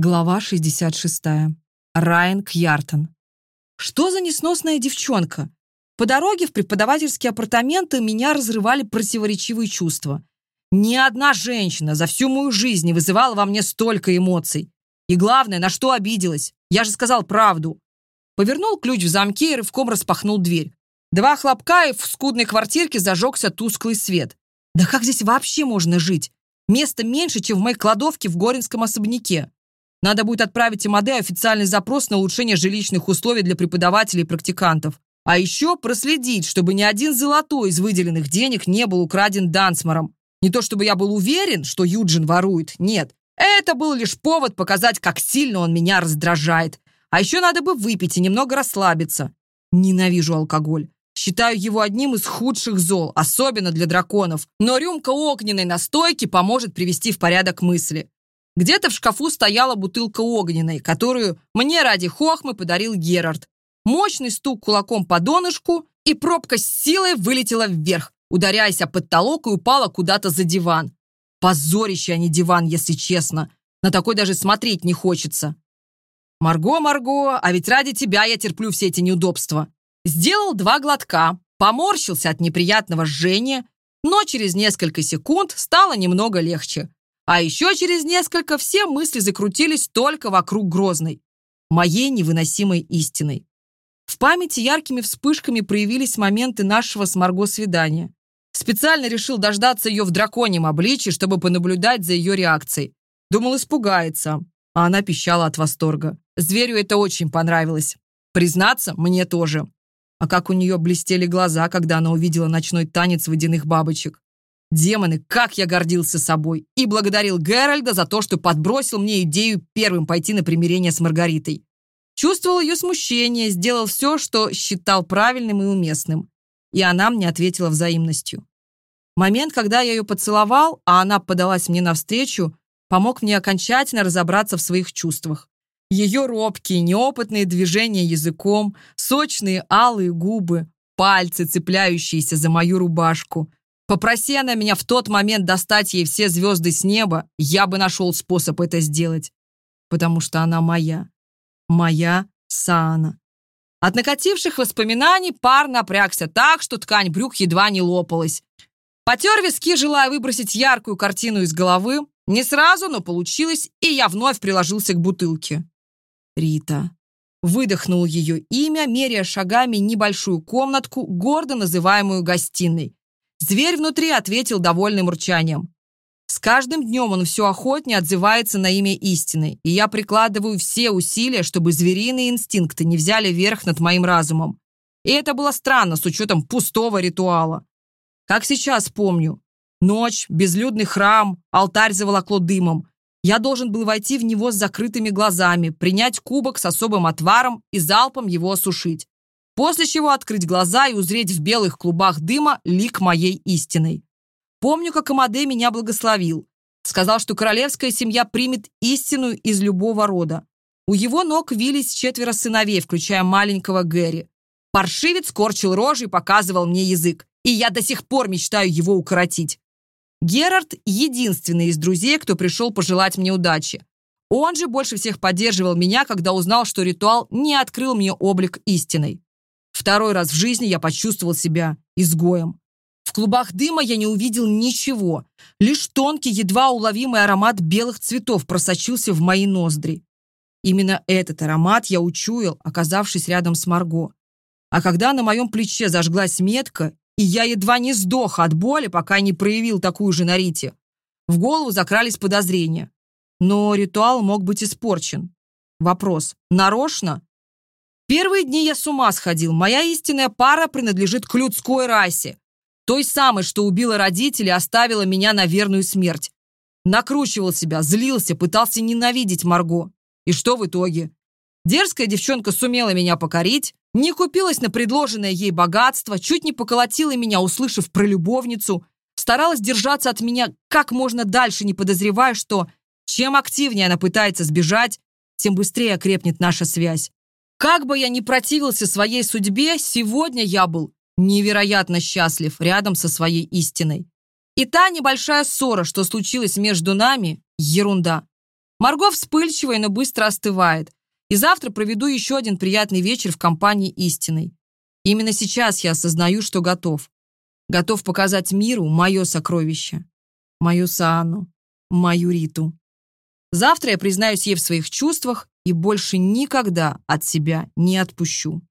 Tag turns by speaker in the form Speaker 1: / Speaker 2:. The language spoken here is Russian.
Speaker 1: Глава 66. Райан Кьяртон. Что за несносная девчонка? По дороге в преподавательские апартаменты меня разрывали противоречивые чувства. Ни одна женщина за всю мою жизнь не вызывала во мне столько эмоций. И главное, на что обиделась? Я же сказал правду. Повернул ключ в замке и рывком распахнул дверь. Два хлопка, и в скудной квартирке зажегся тусклый свет. Да как здесь вообще можно жить? Места меньше, чем в моей кладовке в Горинском особняке. Надо будет отправить МАД официальный запрос на улучшение жилищных условий для преподавателей и практикантов. А еще проследить, чтобы ни один золотой из выделенных денег не был украден Дансмором. Не то чтобы я был уверен, что Юджин ворует, нет. Это был лишь повод показать, как сильно он меня раздражает. А еще надо бы выпить и немного расслабиться. Ненавижу алкоголь. Считаю его одним из худших зол, особенно для драконов. Но рюмка огненной настойки поможет привести в порядок мысли. Где-то в шкафу стояла бутылка огненной, которую мне ради хохмы подарил Герард. Мощный стук кулаком по донышку, и пробка с силой вылетела вверх, ударяясь о потолок и упала куда-то за диван. Позорище, а не диван, если честно. На такой даже смотреть не хочется. «Марго, Марго, а ведь ради тебя я терплю все эти неудобства». Сделал два глотка, поморщился от неприятного жжения, но через несколько секунд стало немного легче. А еще через несколько все мысли закрутились только вокруг Грозной, моей невыносимой истиной. В памяти яркими вспышками проявились моменты нашего с Марго свидания. Специально решил дождаться ее в драконьем обличии, чтобы понаблюдать за ее реакцией. Думал, испугается, а она пищала от восторга. Зверю это очень понравилось. Признаться, мне тоже. А как у нее блестели глаза, когда она увидела ночной танец водяных бабочек. Демоны, как я гордился собой и благодарил Геральда за то, что подбросил мне идею первым пойти на примирение с Маргаритой. Чувствовал ее смущение, сделал все, что считал правильным и уместным. И она мне ответила взаимностью. Момент, когда я ее поцеловал, а она подалась мне навстречу, помог мне окончательно разобраться в своих чувствах. Ее робкие, неопытные движения языком, сочные алые губы, пальцы, цепляющиеся за мою рубашку – Попроси она меня в тот момент достать ей все звезды с неба, я бы нашел способ это сделать. Потому что она моя. Моя Саана. От накативших воспоминаний пар напрягся так, что ткань брюк едва не лопалась. Потер виски, желая выбросить яркую картину из головы. Не сразу, но получилось, и я вновь приложился к бутылке. Рита. Выдохнул ее имя, меряя шагами небольшую комнатку, гордо называемую гостиной. Зверь внутри ответил довольным урчанием. С каждым днем он все охотнее отзывается на имя истины, и я прикладываю все усилия, чтобы звериные инстинкты не взяли верх над моим разумом. И это было странно с учетом пустого ритуала. Как сейчас помню. Ночь, безлюдный храм, алтарь заволокло дымом. Я должен был войти в него с закрытыми глазами, принять кубок с особым отваром и залпом его осушить. после чего открыть глаза и узреть в белых клубах дыма лик моей истиной. Помню, как Амаде меня благословил. Сказал, что королевская семья примет истину из любого рода. У его ног вились четверо сыновей, включая маленького Гэри. Паршивец корчил рожи и показывал мне язык, и я до сих пор мечтаю его укоротить. Герард — единственный из друзей, кто пришел пожелать мне удачи. Он же больше всех поддерживал меня, когда узнал, что ритуал не открыл мне облик истиной. Второй раз в жизни я почувствовал себя изгоем. В клубах дыма я не увидел ничего. Лишь тонкий, едва уловимый аромат белых цветов просочился в мои ноздри. Именно этот аромат я учуял, оказавшись рядом с Марго. А когда на моем плече зажглась метка, и я едва не сдох от боли, пока не проявил такую же на Рите, в голову закрались подозрения. Но ритуал мог быть испорчен. Вопрос, нарочно Первые дни я с ума сходил. Моя истинная пара принадлежит к людской расе. Той самой, что убила родителей, оставила меня на верную смерть. Накручивал себя, злился, пытался ненавидеть Марго. И что в итоге? Дерзкая девчонка сумела меня покорить, не купилась на предложенное ей богатство, чуть не поколотила меня, услышав про любовницу, старалась держаться от меня как можно дальше, не подозревая, что чем активнее она пытается сбежать, тем быстрее окрепнет наша связь. Как бы я ни противился своей судьбе, сегодня я был невероятно счастлив рядом со своей истиной. И та небольшая ссора, что случилась между нами, ерунда. Марго вспыльчивая, но быстро остывает. И завтра проведу еще один приятный вечер в компании истиной. Именно сейчас я осознаю, что готов. Готов показать миру мое сокровище. Мою Саану. Мою Риту. Завтра я признаюсь ей в своих чувствах и больше никогда от себя не отпущу.